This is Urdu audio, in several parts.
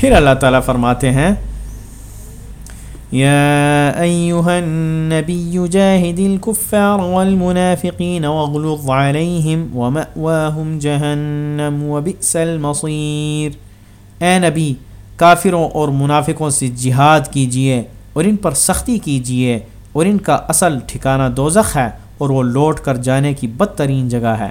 پھر اللہ تعالیٰ فرماتے ہیں يا أيها النبي جاهد الكفار والمنافقين واغلظ عليهم ومأواهم جهنم وبئس المصير اے نبی، کافروں اور منافقوں سے جہاد کیجیے اور ان پر سختی کیجیے اور ان کا اصل ٹھکانہ دوزخ ہے اور وہ لوٹ کر جانے کی بدترین جگہ ہے۔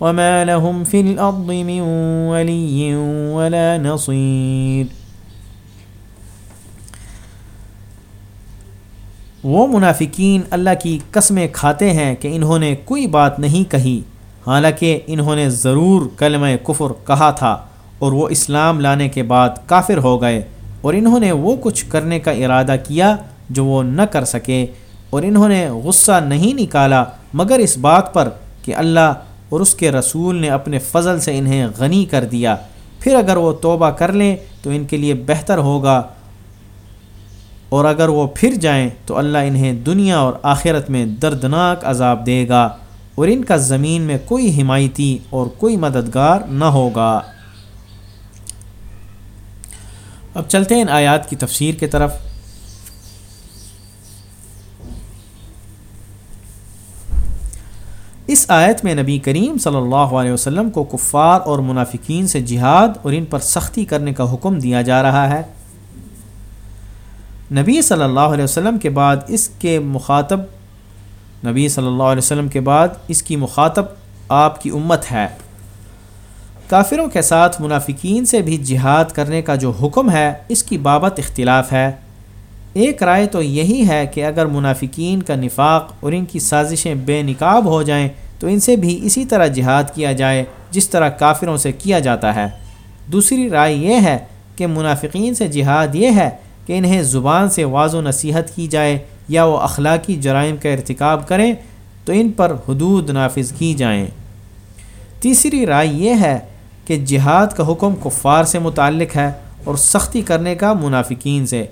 وما لهم في الأرض من ولي ولا نصير وہ منافقین اللہ کی قسمیں کھاتے ہیں کہ انہوں نے کوئی بات نہیں کہی، حالانکہ انہوں نے ضرور کلمہ کفر کہا تھا اور وہ اسلام لانے کے بعد کافر ہو گئے اور انہوں نے وہ کچھ کرنے کا ارادہ کیا جو وہ نہ کر سکے اور انہوں نے غصہ نہیں نکالا مگر اس بات پر کہ اللہ اور اس کے رسول نے اپنے فضل سے انہیں غنی کر دیا۔ پھر اگر وہ توبہ کر لیں تو ان کے لیے بہتر ہوگا۔ اور اگر وہ پھر جائیں تو اللہ انہیں دنیا اور آخرت میں دردناک عذاب دے گا اور ان کا زمین میں کوئی حمایتی اور کوئی مددگار نہ ہوگا۔ اب چلتے ہیں ان آیات کی تفسیر کی طرف۔ اس آیت میں نبی کریم صلی اللہ علیہ وسلم کو کفار اور منافقین سے جہاد اور ان پر سختی کرنے کا حکم دیا جا رہا ہے۔ نبی صلی اللہ علیہ وسلم کے بعد اس کے مخاطب، نبی صلی اللہ علیہ وسلم کے بعد اس کی مخاطب آپ کی امت ہے۔ کافروں کے ساتھ منافقین سے بھی جہاد کرنے کا جو حکم ہے، اس کی بابت اختلاف ہے۔ ایک رائے تو یہی ہے کہ اگر منافقین کا نفاق اور ان کی سازشیں بے نقاب ہو جائیں تو ان سے بھی اسی طرح جہاد کیا جائے جس طرح کافروں سے کیا جاتا ہے۔ دوسری رائے یہ ہے کہ منافقین سے جہاد یہ ہے کہ انہیں زبان سے واض و نصیحت کی جائے یا وہ اخلاقی جرائم کا ارتکاب کریں تو ان پر حدود نافذ کی جائیں۔ تیسری رائے یہ ہے کہ جہاد کا حکم کفار سے متعلق ہے اور سختی کرنے کا منافقین سے۔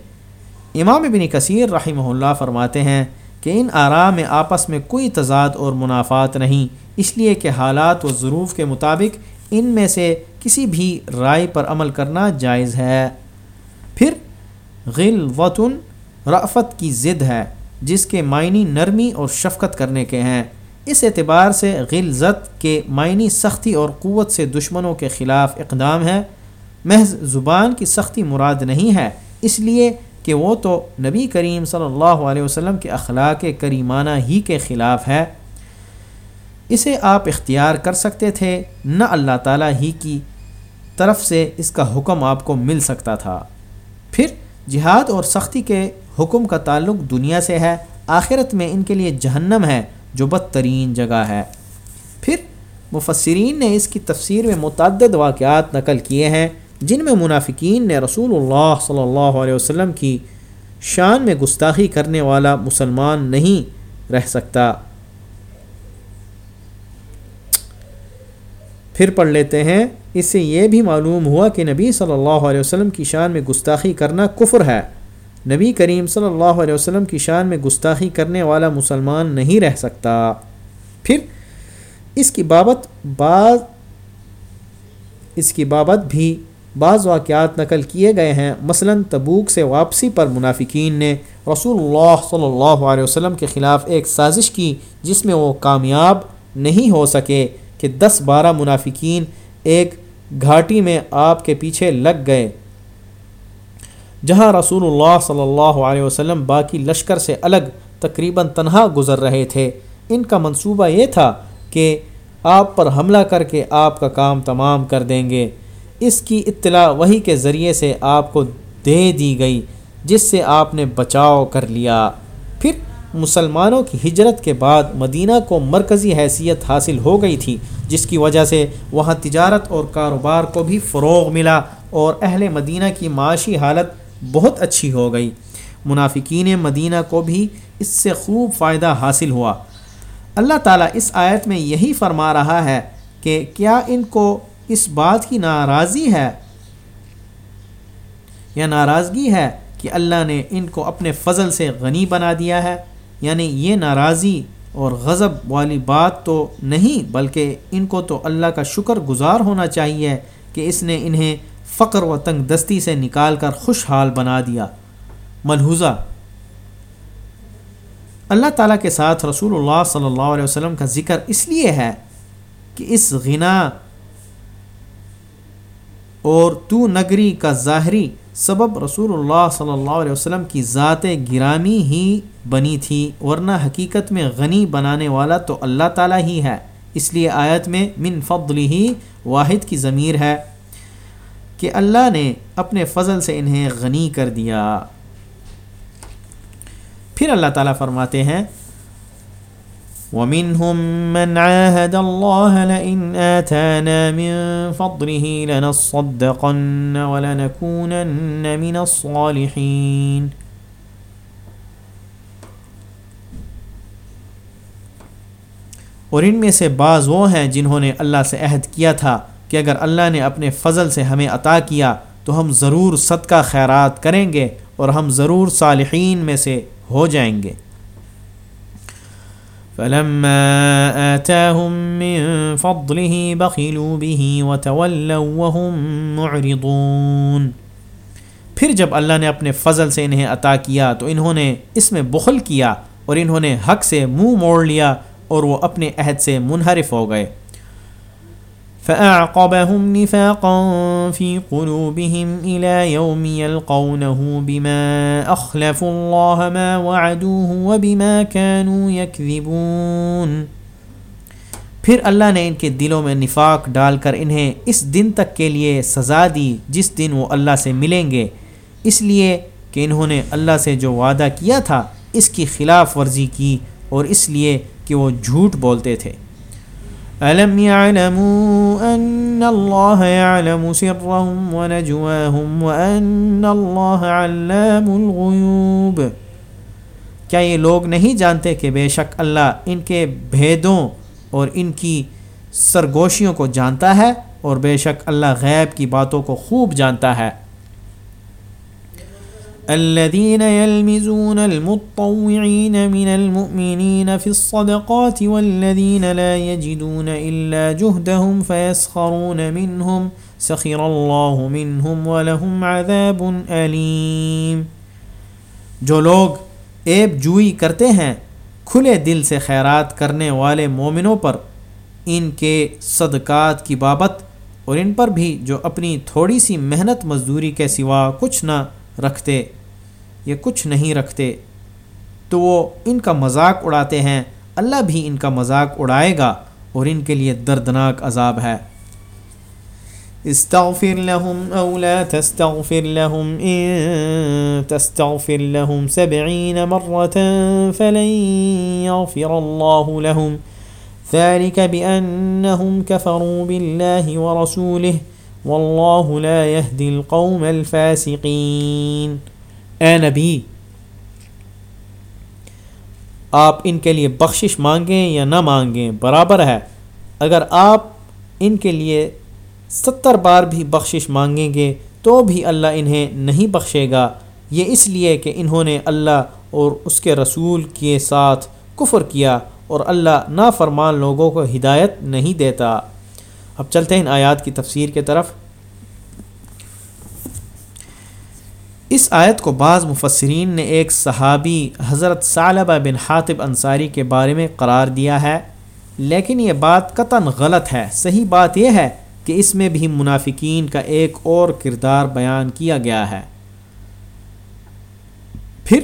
امام بن کثیر رحمہ اللہ فرماتے ہیں کہ ان آرام میں آپس میں کوئی تضاد اور منافعات نہیں، اس لیے کہ حالات و ظروف کے مطابق ان میں سے کسی بھی رائے پر عمل کرنا جائز ہے۔ پھر غل وطن رافت کی ضد ہے، جس کے معنی نرمی اور شفقت کرنے کے ہیں۔ اس اعتبار سے غلزت کے معنی سختی اور قوت سے دشمنوں کے خلاف اقدام ہے۔ محض زبان کی سختی مراد نہیں ہے، اس لیے کہ وہ تو نبی کریم صلی اللہ علیہ وسلم کے اخلاق کریمانہ ہی کے خلاف ہے، اسے آپ اختیار کر سکتے تھے، نہ اللہ تعالیٰ ہی کی طرف سے اس کا حکم آپ کو مل سکتا تھا۔ پھر جہاد اور سختی کے حکم کا تعلق دنیا سے ہے، آخرت میں ان کے لیے جہنم ہے، جو بدترین جگہ ہے۔ پھر مفسرین نے اس کی تفسیر میں متعدد واقعات نقل کیے ہیں۔ جن میں منافقین نے رسول اللہ صلی اللہ علیہ وسلم کی شان میں گستاخی کرنے والا مسلمان نہیں رہ سکتا۔ پھر پڑھ لیتے ہیں، اس سے یہ بھی معلوم ہوا کہ نبی صلی اللہ علیہ وسلم کی شان میں گستاخی کرنا کفر ہے۔ نبی کریم صلی اللہ علیہ وسلم کی شان میں گستاخی کرنے والا مسلمان نہیں رہ سکتا۔ پھر اس کی بابت بعض، اس کی بابت بھی بعض واقعات نقل کیے گئے ہیں۔ مثلا تبوک سے واپسی پر منافقین نے رسول اللہ صلی اللہ علیہ وسلم کے خلاف ایک سازش کی جس میں وہ کامیاب نہیں ہو سکے کہ دس بارہ منافقین ایک گھاٹی میں آپ کے پیچھے لگ گئے۔ جہاں رسول اللہ صلی اللہ علیہ وسلم باقی لشکر سے الگ تقریباً تنہا گزر رہے تھے، ان کا منصوبہ یہ تھا کہ آپ پر حملہ کر کے آپ کا کام تمام کر دیں گے۔ اس کی اطلاع وہی کے ذریعے سے آپ کو دے دی گئی، جس سے آپ نے بچاؤ کر لیا۔ پھر مسلمانوں کی ہجرت کے بعد مدینہ کو مرکزی حیثیت حاصل ہو گئی تھی، جس کی وجہ سے وہاں تجارت اور کاروبار کو بھی فروغ ملا اور اہل مدینہ کی معاشی حالت بہت اچھی ہو گئی۔ منافقین مدینہ کو بھی اس سے خوب فائدہ حاصل ہوا۔ اللہ تعالیٰ اس آیت میں یہی فرما رہا ہے کہ کیا ان کو اس بات کی ناراضی ہے یا ناراضگی ہے کہ اللہ نے ان کو اپنے فضل سے غنی بنا دیا ہے؟ یعنی یہ ناراضی اور غضب والی بات تو نہیں، بلکہ ان کو تو اللہ کا شکر گزار ہونا چاہیے کہ اس نے انہیں فقر و تنگ دستی سے نکال کر خوشحال بنا دیا۔ ملحوظہ۔ اللہ تعالیٰ کے ساتھ رسول اللہ صلی اللہ علیہ وسلم کا ذکر اس لیے ہے کہ اس غنا اور تو نگری کا ظاہری سبب رسول اللہ صلی اللہ علیہ وسلم کی ذات گرامی ہی بنی تھی، ورنہ حقیقت میں غنی بنانے والا تو اللہ تعالیٰ ہی ہے۔ اس لیے آیت میں من فضل ہی واحد کی ضمیر ہے کہ اللہ نے اپنے فضل سے انہیں غنی کر دیا۔ پھر اللہ تعالیٰ فرماتے ہیں ومنهم من عاهد الله لئن آتانا من فضله لنصدقن ولنكونن من الصالحين. اور ان میں سے بعض وہ ہیں جنہوں نے اللہ سے عہد کیا تھا کہ اگر اللہ نے اپنے فضل سے ہمیں عطا کیا تو ہم ضرور صدقہ خیرات کریں گے اور ہم ضرور صالحین میں سے ہو جائیں گے۔ فلما آتاهم من فضله بخلوا به وتولوا وهم معرضون۔ پھر جب اللہ نے اپنے فضل سے انہیں عطا کیا تو انہوں نے اس میں بخل کیا اور انہوں نے حق سے منہ مو موڑ لیا اور وہ اپنے عہد سے منحرف ہو گئے۔ فأعقبهم نفاقا في قلوبهم إلى يوم يلقونه بما أخلفوا الله ما وعدوه وبما كانوا يكذبون۔ پھر اللہ نے ان کے دلوں میں نفاق ڈال کر انہیں اس دن تک کے لیے سزا دی جس دن وہ اللہ سے ملیں گے۔ اس لیے کہ انہوں نے اللہ سے جو وعدہ کیا تھا اس کی خلاف ورزی کی اور اس لیے کہ وہ جھوٹ بولتے تھے۔ ألم يعلموا أن الله يعلم سرهم ونجواهم وأن الله علام الغيوب کیا یہ لوگ نہیں جانتے کہ بے شک اللہ ان کے بھیدوں اور ان کی سرگوشیوں کو جانتا ہے اور بے شک اللہ غیب کی باتوں کو خوب جانتا ہے؟ الذين يلمزون المطوعين من المؤمنين في الصدقات والذين لا يجدون إلا جهدهم فيسخرون منهم سخر الله منهم ولهم عذاب أليم۔ جو لوگ ایب جوئی کرتے ہیں، کھلے دل سے خیرات کرنے والے مومنوں پر، ان کے صدقات کی بابت اور ان پر بھی جو اپنی تھوڑی سی محنت مزدوری کے سوا کچھ نہ رکھتے یا کچھ نہیں رکھتے، تو وہ ان کا مذاق اڑاتے ہیں۔ اللہ بھی ان کا مذاق اڑائے گا اور ان کے لیے دردناک عذاب ہے۔ استغفر لهم او لا تستغفر لهم ان تستغفر لهم سبعين مرة فلن يغفر الله لهم۔ ذلك بأنهم كفروا بالله ورسوله۔ والله لا يهدي القوم الفاسقين اے نبی، آپ ان کے لیے بخشش مانگیں یا نہ مانگیں، برابر ہے۔ اگر آپ ان کے لیے ستر بار بھی بخشش مانگیں گے، تو بھی اللہ انہیں نہیں بخشے گا۔ یہ اس لیے کہ انہوں نے اللہ اور اس کے رسول کے ساتھ کفر کیا اور اللہ نافرمان لوگوں کو ہدایت نہیں دیتا۔ اب چلتے ہیں ان آیات کی تفسیر کے طرف۔ اس آیت کو بعض مفسرین نے ایک صحابی حضرت صالبہ بن حاطب انصاری کے بارے میں قرار دیا ہے، لیکن یہ بات قطن غلط ہے۔ صحیح بات یہ ہے کہ اس میں بھی منافقین کا ایک اور کردار بیان کیا گیا ہے۔ پھر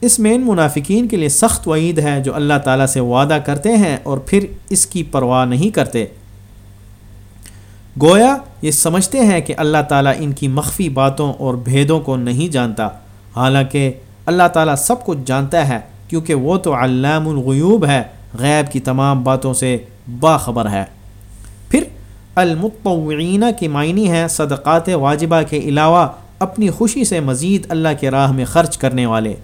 اس میں ان منافقین کے لیے سخت وعید ہے جو اللہ تعالیٰ سے وعدہ کرتے ہیں اور پھر اس کی پرواہ نہیں کرتے۔ گویا یہ سمجھتے ہیں کہ اللہ تعالیٰ ان کی مخفی باتوں اور بھیدوں کو نہیں جانتا۔ حالانکہ اللہ تعالیٰ سب کچھ جانتا ہے کیونکہ وہ تو علام الغیوب ہے، غیب کی تمام باتوں سے باخبر ہے۔ پھر المطوعین کی معنی ہے صدقات واجبہ کے علاوہ اپنی خوشی سے مزید اللہ کے راہ میں خرچ کرنے والے۔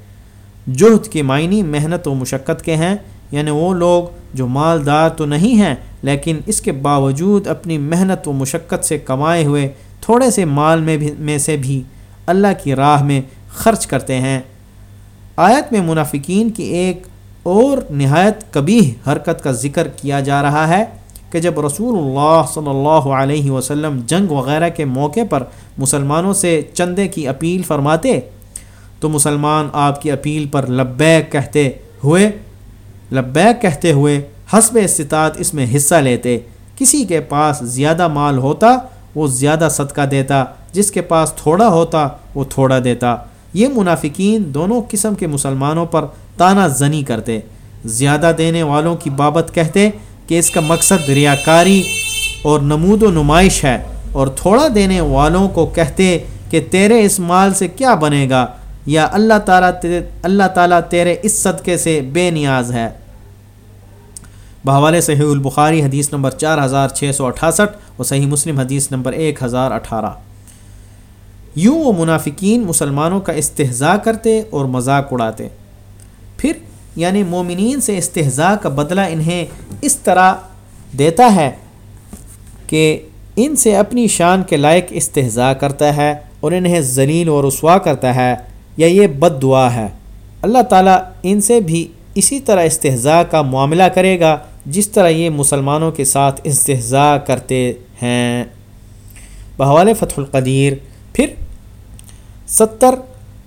جہد کے معنی محنت و مشقت کے ہیں۔ یعنی وہ لوگ جو مالدار تو نہیں ہیں، لیکن اس کے باوجود اپنی محنت و مشقت سے کمائے ہوئے تھوڑے سے مال میں بھی میں سے بھی اللہ کی راہ میں خرچ کرتے ہیں۔ آیت میں منافقین کی ایک اور نہایت کبھی حرکت کا ذکر کیا جا رہا ہے کہ جب رسول اللہ صلی اللہ علیہ وسلم جنگ وغیرہ کے موقع پر مسلمانوں سے چندے کی اپیل فرماتے تو مسلمان آپ کی اپیل پر لبیک کہتے ہوئے، لبیک کہتے ہوئے حسب استطاعت اس میں حصہ لیتے۔ کسی کے پاس زیادہ مال ہوتا، وہ زیادہ صدقہ دیتا۔ جس کے پاس تھوڑا ہوتا، وہ تھوڑا دیتا۔ یہ منافقین دونوں قسم کے مسلمانوں پر تانہ زنی کرتے۔ زیادہ دینے والوں کی بابت کہتے کہ اس کا مقصد ریاکاری اور نمود و نمائش ہے، اور تھوڑا دینے والوں کو کہتے کہ تیرے اس مال سے کیا بنے گا؟ یا اللہ تعالیٰ اللہ تعالیٰ تیرے اس صدقے سے بے نیاز ہے۔ بحوالے صحیح البخاری حدیث نمبر چار ہزار چھ سو اٹھاسٹھ اور صحیح مسلم حدیث نمبر ایک ہزار اٹھارہ۔ یوں وہ منافقین مسلمانوں کا استحضاء کرتے اور مذاق اڑاتے۔ پھر یعنی مومنین سے استحضاء کا بدلہ انہیں اس طرح دیتا ہے کہ ان سے اپنی شان کے لائق استحضاء کرتا ہے اور انہیں ذلیل و رسوا کرتا ہے۔ یا یہ بد دعا ہے۔ اللہ تعالیٰ ان سے بھی اسی طرح استحضاء کا معاملہ کرے گا جس طرح یہ مسلمانوں کے ساتھ استحضاء کرتے ہیں۔ بحوال فتح القدیر، پھر ستر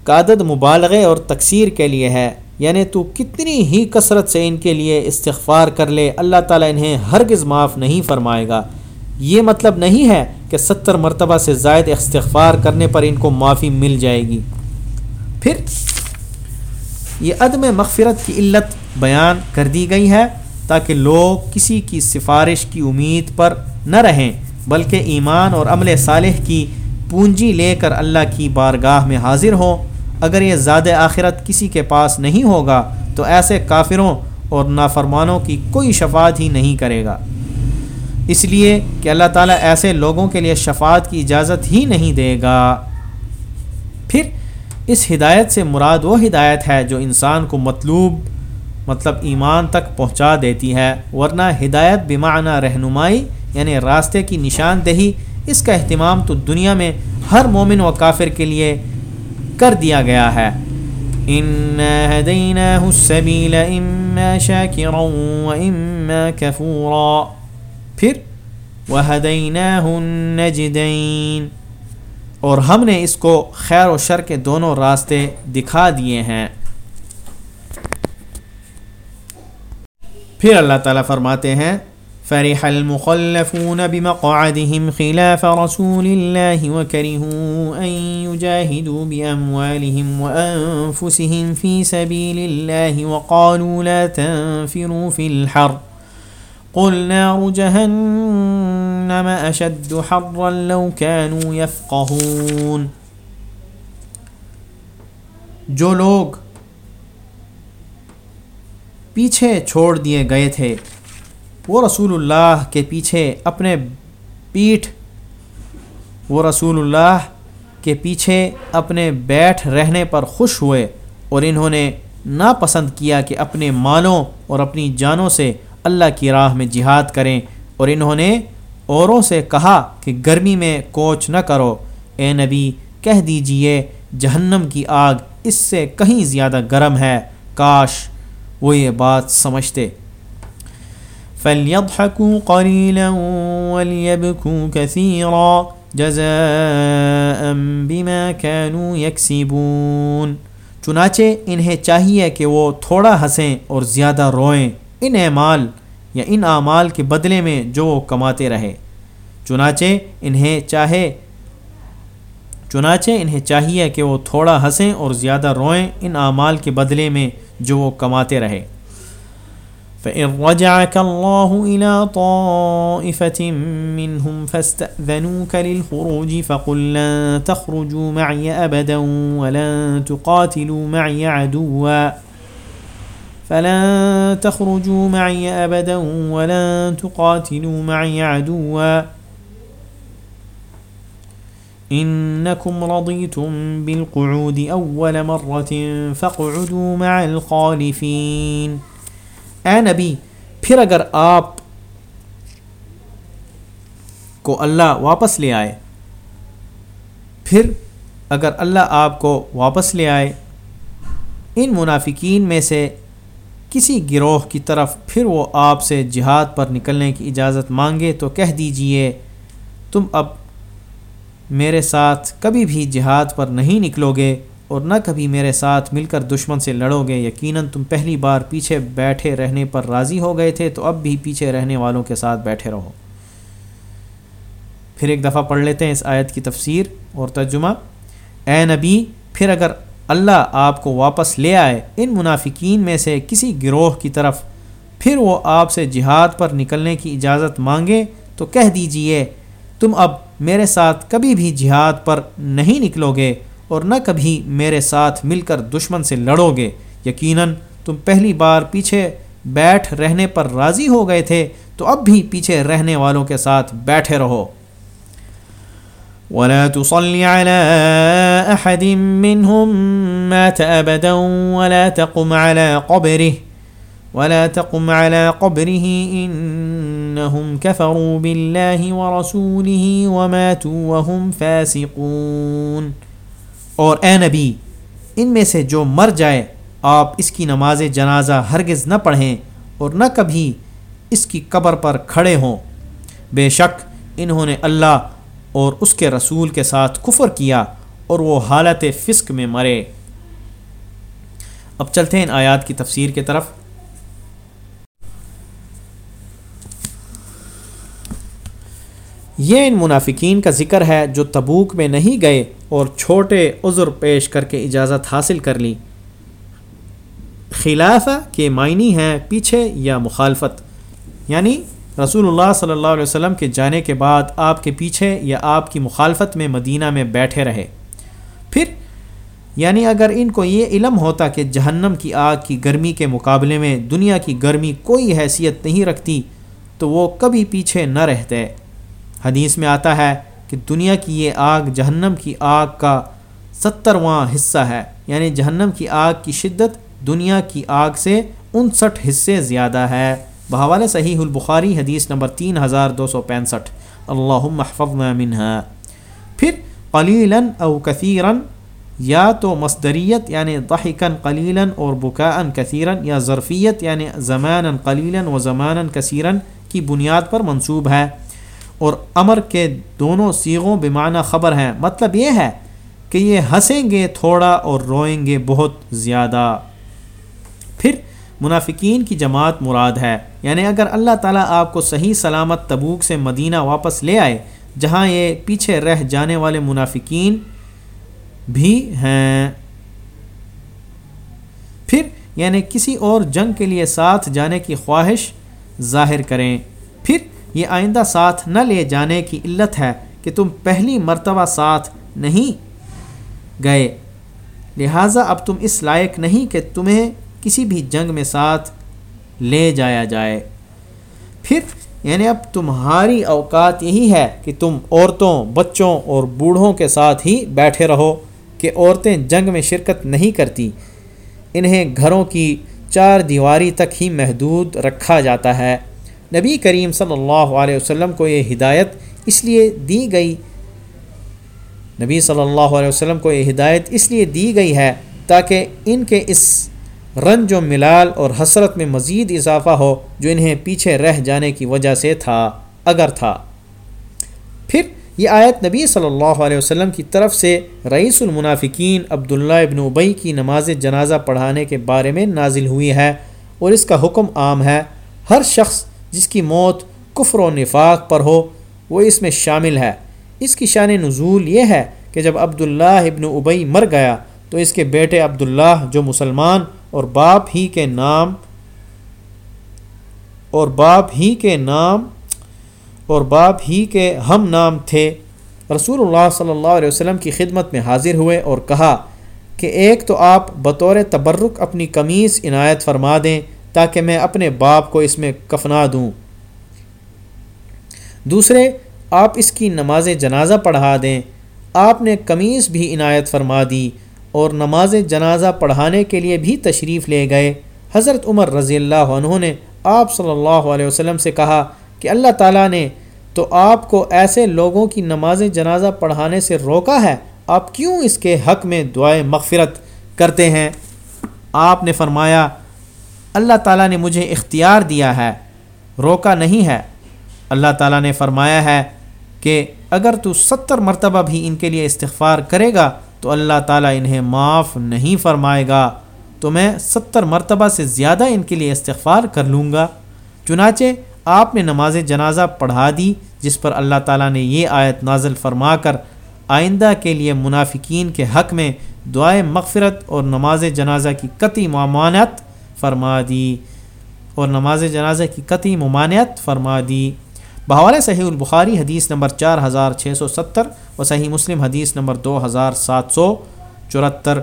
کا عدد مبالغے اور تقسیر کے لیے ہے۔ یعنی تو کتنی ہی کثرت سے ان کے لیے استغفار کر لے، اللہ تعالیٰ انہیں ہرگز معاف نہیں فرمائے گا۔ یہ مطلب نہیں ہے کہ ستر مرتبہ سے زائد استغفار کرنے پر ان کو معافی مل جائے گی۔ پھر یہ عدم مغفرت کی علت بیان کر دی گئی ہے تاکہ لوگ کسی کی سفارش کی امید پر نہ رہیں، بلکہ ایمان اور عمل صالح کی پونجی لے کر اللہ کی بارگاہ میں حاضر ہوں۔ اگر یہ زیادہ آخرت کسی کے پاس نہیں ہوگا تو ایسے کافروں اور نافرمانوں کی کوئی شفاعت ہی نہیں کرے گا۔ اس لیے کہ اللہ تعالیٰ ایسے لوگوں کے لیے شفاعت کی اجازت ہی نہیں دے گا۔ اس ہدایت سے مراد وہ ہدایت ہے جو انسان کو مطلوب مطلب ایمان تک پہنچا دیتی ہے، ورنہ ہدایت بمعنی رہنمائی یعنی راستے کی نشاندہی، اس کا اہتمام تو دنیا میں ہر مومن و کافر کے لیے کر دیا گیا ہے۔ پھر اور ہم نے اس کو خیر و شر کے دونوں راستے دکھا دیے ہیں۔ پھر اللہ تعالیٰ فرماتے ہیں، فرح المخلفون بمقعدهم خلاف رسول الله وكرهوا أن يجاهدوا بأموالهم وأنفسهم في سبيل الله وقالوا لا تنفروا في الحر قل نار جهنم أشد حرا لو كانوا يفقهون. جو لوگ پیچھے چھوڑ دیے گئے تھے، وہ رسول اللہ کے پیچھے اپنے پیٹھ، وہ رسول اللہ کے پیچھے اپنے بیٹھ رہنے پر خوش ہوئے اور انہوں نے ناپسند کیا کہ اپنے مالوں اور اپنی جانوں سے اللہ کی راہ میں جہاد کریں اور انہوں نے اوروں سے کہا کہ گرمی میں کوچ نہ کرو۔ اے نبی، کہہ دیجیے، جہنم کی آگ اس سے کہیں زیادہ گرم ہے۔ کاش وہ یہ بات سمجھتے۔ فَلْيَضْحَكُوا قَلِيلًا وَلْيَبْكُوا كَثِيرًا جَزَاءً بِمَا كَانُوا يَكْسِبُونَ۔ چنانچہ انہیں چاہیے کہ وہ تھوڑا ہنسیں اور زیادہ روئیں۔ ان اعمال یا ان اعمال کے بدلے میں جو وہ کماتے رہے۔ چنانچہ انہیں چاہے، چنانچہ انہیں چاہیے کہ وہ تھوڑا ہنسیں اور زیادہ روئیں ان اعمال کے بدلے میں جو وہ کماتے رہے۔ فإن رجعك الله إلى طائفة منهم فاستأذنوك للخروج فقل لن تخرجوا معي أبدا ولن تقاتلوا معي عدوا۔ فلن تخرجوا معي أبدا ولن تقاتلوا معي عدوا انکم رضیتم بالقعود اول مرت فقعدوا مع الخالفین اے نبی، پھر اگر آپ کو اللہ واپس لے آئے، پھر اگر اللہ آپ کو واپس لے آئے، ان منافقین میں سے کسی گروہ کی طرف پھر وہ آپ سے جہاد پر نکلنے کی اجازت مانگے تو کہہ دیجیے، تم اب میرے ساتھ کبھی بھی جہاد پر نہیں نکلو گے اور نہ کبھی میرے ساتھ مل کر دشمن سے لڑو گے یقیناً تم پہلی بار پیچھے بیٹھے رہنے پر راضی ہو گئے تھے، تو اب بھی پیچھے رہنے والوں کے ساتھ بیٹھے رہو۔ پھر ایک دفعہ پڑھ لیتے ہیں اس آیت کی تفسیر اور ترجمہ۔ اے نبی، پھر اگر اللہ آپ کو واپس لے آئے۔ ان منافقین میں سے کسی گروہ کی طرف پھر وہ آپ سے جہاد پر نکلنے کی اجازت مانگے تو کہہ دیجیے، تم اب میرے ساتھ کبھی بھی جہاد پر نہیں نکلو گے اور نہ کبھی میرے ساتھ مل کر دشمن سے لڑو گے یقیناً تم پہلی بار پیچھے بیٹھ رہنے پر راضی ہو گئے تھے، تو اب بھی پیچھے رہنے والوں کے ساتھ بیٹھے رہو۔ ولا تصلي على أحد منهم مات أبدا ولا تقم على قبره، ولا تقم على قبره انهم كفروا بالله ورسوله وماتوا وهم فاسقون۔ اور اے نبی، ان میں سے جو مر جائے، آپ اس کی نماز جنازہ ہرگز نہ پڑھیں اور نہ کبھی اس کی قبر پر کھڑے ہوں۔ بے شک انہوں نے اللہ اور اس کے رسول کے ساتھ کفر کیا اور وہ حالت فسق میں مرے۔ اب چلتے ہیں ان آیات کی تفسیر کی طرف۔ یہ ان منافقین کا ذکر ہے جو تبوک میں نہیں گئے اور چھوٹے عذر پیش کر کے اجازت حاصل کر لی۔ خلافہ کے معنی ہیں پیچھے یا مخالفت یعنی رسول اللہ صلی اللہ علیہ وسلم کے جانے کے بعد آپ کے پیچھے یا آپ کی مخالفت میں مدینہ میں بیٹھے رہے۔ پھر یعنی اگر ان کو یہ علم ہوتا کہ جہنم کی آگ کی گرمی کے مقابلے میں دنیا کی گرمی کوئی حیثیت نہیں رکھتی، تو وہ کبھی پیچھے نہ رہتے۔ حدیث میں آتا ہے کہ دنیا کی یہ آگ جہنم کی آگ کا سترواں حصہ ہے۔ یعنی جہنم کی آگ کی شدت دنیا کی آگ سے انسٹھ حصے زیادہ ہے۔ بحوال صحیح البخاری حدیث نمبر تین ہزار دو سو پینسٹھ۔ اللہ محفظ منها پھر قلیلاً او کثیراً، یا تو مصدریت یعنی ضحکن قلیلاً اور بکاً کثیراً، یا ظرفیت یعنی زمان قلیلاً و زمان کثیراً کی بنیاد پر منصوب ہے۔ اور امر کے دونوں سیغوں بیمانہ خبر ہیں۔ مطلب یہ ہے کہ یہ ہنسیں گے تھوڑا اور روئیں گے بہت زیادہ۔ پھر منافقین کی جماعت مراد ہے۔ یعنی اگر اللہ تعالیٰ آپ کو صحیح سلامت تبوک سے مدینہ واپس لے آئے، جہاں یہ پیچھے رہ جانے والے منافقین بھی ہیں۔ پھر یعنی کسی اور جنگ کے لیے ساتھ جانے کی خواہش ظاہر کریں۔ پھر، یہ آئندہ ساتھ نہ لے جانے کی علت ہے کہ تم پہلی مرتبہ ساتھ نہیں گئے۔ لہٰذا اب تم اس لائق نہیں کہ تمہیں کسی بھی جنگ میں ساتھ لے جایا جائے۔ پھر یعنی اب تمہاری اوقات یہی ہے کہ تم عورتوں، بچوں اور بوڑھوں کے ساتھ ہی بیٹھے رہو کہ عورتیں جنگ میں شرکت نہیں کرتی۔ انہیں گھروں کی چار دیواری تک ہی محدود رکھا جاتا ہے۔ نبی کریم صلی اللہ علیہ وسلم کو یہ ہدایت اس لیے دی گئی۔ نبی صلی اللہ علیہ وسلم کو یہ ہدایت اس لیے دی گئی ہے تاکہ ان کے اس رنج و ملال اور حسرت میں مزید اضافہ ہو جو انہیں پیچھے رہ جانے کی وجہ سے تھا، اگر تھا۔ پھر یہ آیت نبی صلی اللہ علیہ وسلم کی طرف سے رئیس المنافقین عبداللہ ابن ابئی کی نماز جنازہ پڑھانے کے بارے میں نازل ہوئی ہے اور اس کا حکم عام ہے، ہر شخص جس کی موت کفر و نفاق پر ہو، وہ اس میں شامل ہے۔ اس کی شان نزول یہ ہے کہ جب عبداللہ ابن ابئی مر گیا تو اس کے بیٹے عبداللہ جو مسلمان اور باپ ہی کے نام اور باپ ہی کے نام اور باپ ہی کے ہم نام تھے۔ رسول اللہ صلی اللہ علیہ وسلم کی خدمت میں حاضر ہوئے اور کہا کہ ایک تو آپ بطور تبرک اپنی قمیض عنایت فرما دیں تاکہ میں اپنے باپ کو اس میں کفنا دوں۔ دوسرے، آپ اس کی نماز جنازہ پڑھا دیں۔ آپ نے قمیض بھی عنایت فرما دی۔ اور نماز جنازہ پڑھانے کے لیے بھی تشریف لے گئے۔ حضرت عمر رضی اللہ عنہ نے آپ صلی اللہ علیہ وسلم سے کہا کہ اللہ تعالیٰ نے تو آپ کو ایسے لوگوں کی نماز جنازہ پڑھانے سے روکا ہے؟ آپ کیوں اس کے حق میں دعائیں مغفرت کرتے ہیں؟ آپ نے فرمایا، اللہ تعالیٰ نے مجھے اختیار دیا ہے، روکا نہیں ہے۔ اللہ تعالیٰ نے فرمایا ہے کہ اگر تو ستر مرتبہ بھی ان کے لیے استغفار کرے گا تو اللہ تعالیٰ انہیں معاف نہیں فرمائے گا۔ تو میں ستر مرتبہ سے زیادہ ان کے لیے استغفار کر لوں گا۔ چنانچہ آپ نے نماز جنازہ پڑھا دی، جس پر اللہ تعالیٰ نے یہ آیت نازل فرما کر آئندہ کے لیے منافقین کے حق میں دعائے مغفرت اور نماز جنازہ کی قطعی ممانعت فرما دی۔ اور نماز جنازہ کی قطعی ممانعت فرما دی۔ بحال صحیح البخاری حدیث نمبر چار ہزار چھ سو ستر و صحیح مسلم حدیث نمبر دو ہزار سات سو چورہتر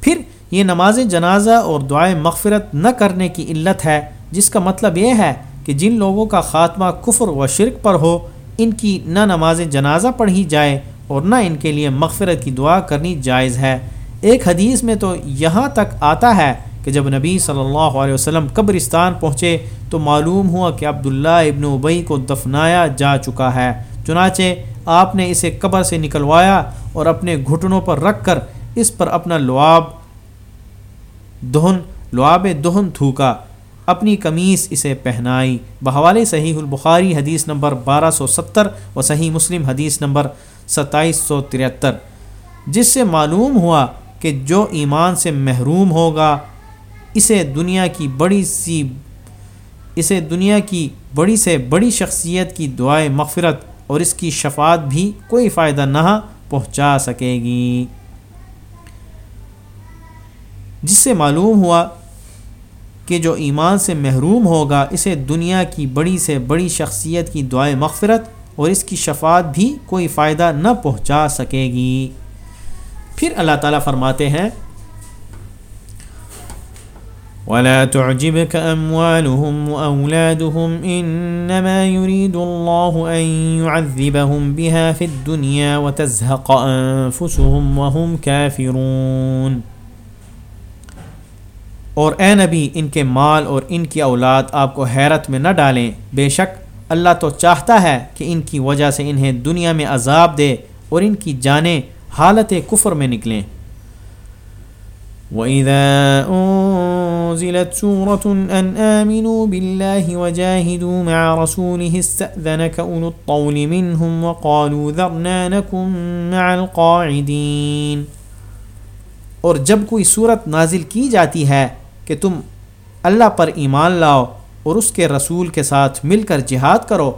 پھر یہ نماز جنازہ اور دعائیں مغفرت نہ کرنے کی علت ہے، جس کا مطلب یہ ہے کہ جن لوگوں کا خاتمہ کفر و شرک پر ہو، ان کی نہ نماز جنازہ پڑھی جائے اور نہ ان کے لیے مغفرت کی دعا کرنی جائز ہے۔ ایک حدیث میں تو یہاں تک آتا ہے کہ جب نبی صلی اللہ علیہ وسلم قبرستان پہنچے تو معلوم ہوا کہ عبداللہ ابن ابئی کو دفنایا جا چکا ہے۔ چنانچہ آپ نے اسے قبر سے نکلوایا اور اپنے گھٹنوں پر رکھ کر اس پر اپنا لعاب دہن لعاب دہن تھوکا، اپنی قمیص اسے پہنائی۔ بحوالِ صحیح البخاری حدیث نمبر بارہ سو ستر و صحیح مسلم حدیث نمبر ستائیس سو تریہتر جس سے معلوم ہوا کہ جو ایمان سے محروم ہوگا، اسے دنیا کی بڑی سی اسے دنیا کی بڑی سے بڑی شخصیت کی دعائے مغفرت اور اس کی شفاعت بھی کوئی فائدہ نہ پہنچا سکے گی۔ جس سے معلوم ہوا کہ جو ایمان سے محروم ہوگا، اسے دنیا کی بڑی سے بڑی شخصیت کی دعائیں مغفرت اور اس کی شفاعت بھی کوئی فائدہ نہ پہنچا سکے گی۔ پھر اللہ تعالیٰ فرماتے ہیں ولا تعجبك أموالهم وأولادهم إنما يريد الله أن يعذبهم بها في الدنيا وتزهق أنفسهم وهم كافرون۔ اور اے نبی، ان کے مال اور ان کی اولاد آپ کو حیرت میں نہ ڈالیں۔ بے شک اللہ تو چاہتا ہے کہ ان کی وجہ سے انہیں دنیا میں عذاب دے اور ان کی جانیں حالت کفر میں نکلیں۔ وَإِذَا أُنزِلَتْ سُورَةٌ أَنْ آمِنُوا بِاللَّهِ وَجَاهِدُوا مَعَ رَسُولِهِ اسْتَأْذَنَكَ أُولُو الطَّوْلِ مِنْهُمْ وَقَالُوا ذَرْنَا نَكُمْ مَعَ الْقَاعِدِينَ اور جب کوئی صورت نازل کی جاتی ہے کہ تم اللہ پر ایمان لاؤ اور اس کے رسول کے ساتھ مل کر جہاد کرو،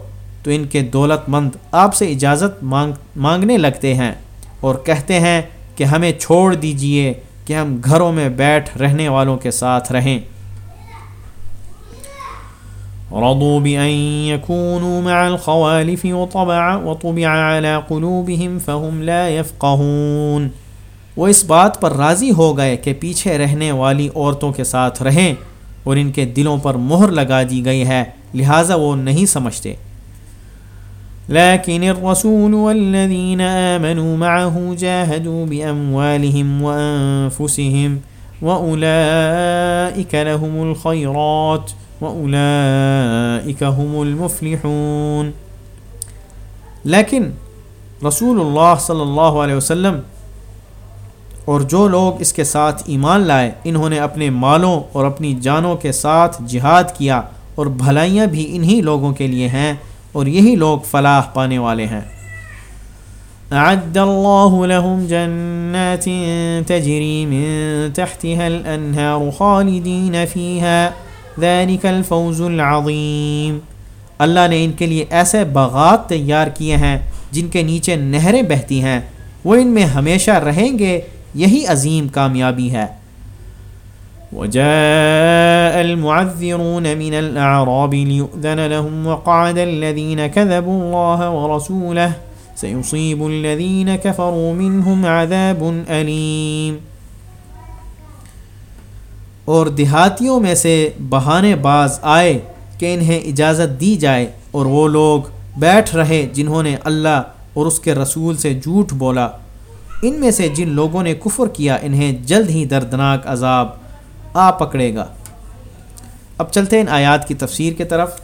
تو ان کے دولت مند آپ سے اجازت مانگ مانگنے لگتے ہیں اور کہتے ہیں کہ ہمیں چھوڑ دیجیے کہ ہم گھروں میں بیٹھ رہنے والوں کے ساتھ رہیں۔ رضوا بأن يكونوا مع الخوالف وطبع وطبع على قلوبهم فهم لا يفقهون۔ وہ اس بات پر راضی ہو گئے کہ پیچھے رہنے والی عورتوں کے ساتھ رہیں اور ان کے دلوں پر مہر لگا دی گئی ہے، لہٰذا وہ نہیں سمجھتے۔ لیکن الرسول والذین آمنوا معه جاہدوا بأموالهم وأنفسهم وأولئك لهم الخيرات وأولئك هم المفلحون. لیکن رسول اللہ صلی اللہ علیہ وسلم اور جو لوگ اس کے ساتھ ایمان لائے، انہوں نے اپنے مالوں اور اپنی جانوں کے ساتھ جہاد کیا اور بھلائیاں بھی انہی لوگوں کے لیے ہیں۔ اور یہی لوگ فلاح پانے والے ہیں۔ اعد اللہ لهم جنات تجری من تحتها الانہار خالدین فیها ذلك الفوز العظیم اللہ نے ان کے لیے ایسے باغات تیار کیے ہیں جن کے نیچے نہریں بہتی ہیں۔ وہ ان میں ہمیشہ رہیں گے، یہی عظیم کامیابی ہے۔ وجاء المعذرون من الأعراب ليؤذن لهم وقعد الذين كذبوا الله ورسوله سيصيب الذين كفروا منهم عذاب أليم۔ اور دیہاتیوں میں سے بہانے باز آئے کہ انہیں اجازت دی جائے اور وہ لوگ بیٹھ رہے جنہوں نے اللہ اور اس کے رسول سے جھوٹ بولا۔ ان میں سے جن لوگوں نے کفر کیا انہیں جلد ہی دردناک عذاب آ پکڑے گا۔ اب چلتے ہیں ان آیات کی تفسیر کی طرف۔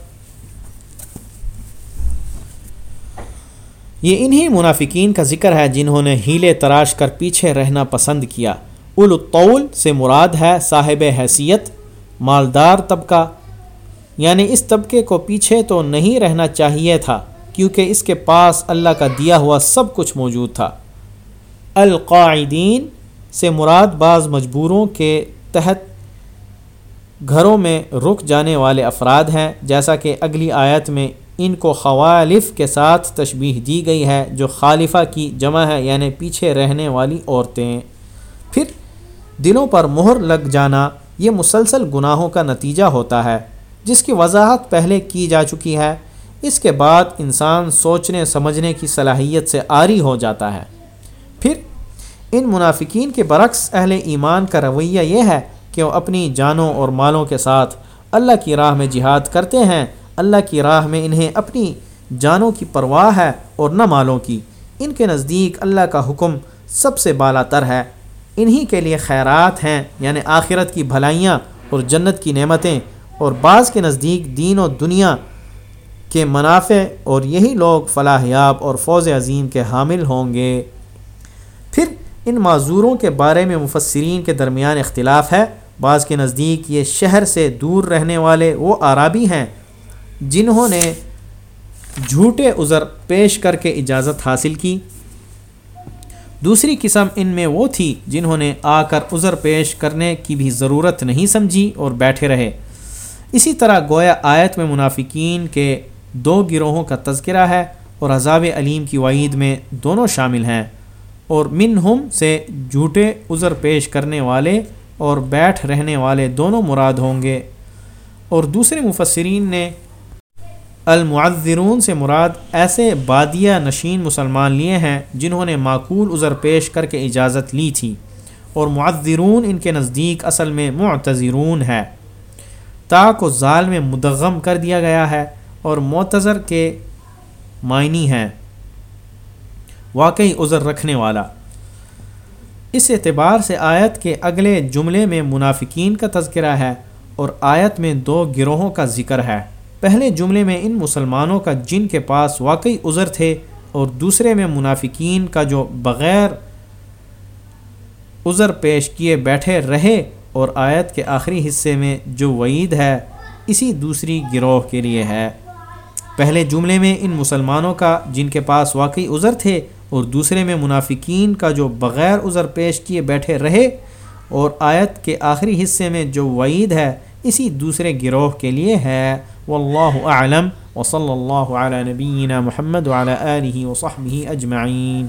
یہ انہی منافقین کا ذکر ہے جنہوں نے ہیلے تراش کر پیچھے رہنا پسند کیا۔ الطول سے مراد ہے صاحب حیثیت، مالدار طبقہ۔ یعنی اس طبقے کو پیچھے تو نہیں رہنا چاہیے تھا، کیونکہ اس کے پاس اللہ کا دیا ہوا سب کچھ موجود تھا۔ القاعدین سے مراد بعض مجبوروں کے تحت گھروں میں رک جانے والے افراد ہیں، جیسا کہ اگلی آیت میں ان کو خوالف کے ساتھ تشبیح دی گئی ہے، جو خالفہ کی جمع ہے یعنی پیچھے رہنے والی عورتیں۔ پھر، دلوں پر مہر لگ جانا یہ مسلسل گناہوں کا نتیجہ ہوتا ہے، جس کی وضاحت پہلے کی جا چکی ہے۔ اس کے بعد انسان سوچنے، سمجھنے کی صلاحیت سے آری ہو جاتا ہے۔ پھر، ان منافقین کے برعکس اہل ایمان کا رویہ یہ ہے کہ وہ اپنی جانوں اور مالوں کے ساتھ اللہ کی راہ میں جہاد کرتے ہیں؟ اللہ کی راہ میں انہیں اپنی جانوں کی پرواہ ہے اور نہ مالوں کی۔ ان کے نزدیک اللہ کا حکم سب سے بالا تر ہے۔ انہی کے لیے خیرات ہیں یعنی آخرت کی بھلائیاں اور جنت کی نعمتیں۔ اور بعض کے نزدیک دین و دنیا کے منافع اور یہی لوگ فلاح یاب اور فوز عظیم کے حامل ہوں گے۔ پھر ان معذوروں کے بارے میں مفسرین کے درمیان اختلاف ہے۔ بعض کے نزدیک یہ شہر سے دور رہنے والے وہ عرابی ہیں جنہوں نے جھوٹے عذر پیش کر کے اجازت حاصل کی۔ دوسری قسم ان میں وہ تھی جنہوں نے آ کر عذر پیش کرنے کی بھی ضرورت نہیں سمجھی اور بیٹھے رہے۔ اسی طرح گویا آیت میں منافقین کے دو گروہوں کا تذکرہ ہے اور عذاب علیم کی وعید میں دونوں شامل ہیں اور من ہم سے جھوٹے عذر پیش کرنے والے اور بیٹھ رہنے والے دونوں مراد ہوں گے۔ اور دوسرے مفسرین نے المعذرون سے مراد ایسے بادیہ نشین مسلمان لیے ہیں جنہوں نے معقول عذر پیش کر کے اجازت لی تھی۔ اور معذرون ان کے نزدیک اصل میں معتذرون ہے تا کو ظال میں مدغم کر دیا گیا ہے اور معتظر کے معنی ہیں۔ واقعی عذر رکھنے والا۔ اس اعتبار سے آیت کے اگلے جملے میں منافقین کا تذکرہ ہے اور آیت میں دو گروہوں کا ذکر ہے۔ پہلے جملے میں ان مسلمانوں کا جن کے پاس واقعی عذر تھے اور دوسرے میں منافقین کا جو بغیر عذر پیش کیے بیٹھے رہے اور آیت کے آخری حصے میں جو وعید ہے، اسی دوسری گروہ کے لیے ہے۔ پہلے جملے میں ان مسلمانوں کا جن کے پاس واقعی عذر تھے اور دوسرے میں منافقین کا جو بغیر عذر پیش کیے بیٹھے رہے اور آیت کے آخری حصے میں جو وعید ہے، اسی دوسرے گروہ کے لیے ہے۔ واللہ اعلم۔ وصلی اللہ علی نبینا محمد وعلی آلہ وصحبہ اجمعین۔